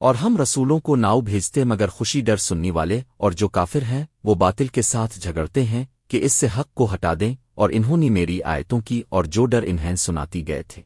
اور ہم رسولوں کو ناؤ بھیجتے مگر خوشی ڈر سننے والے اور جو کافر ہیں، وہ باطل کے ساتھ جھگڑتے ہیں کہ اس سے حق کو ہٹا دیں اور انہوں نے میری آیتوں کی اور جو ڈر انہیں سناتی گئے تھے۔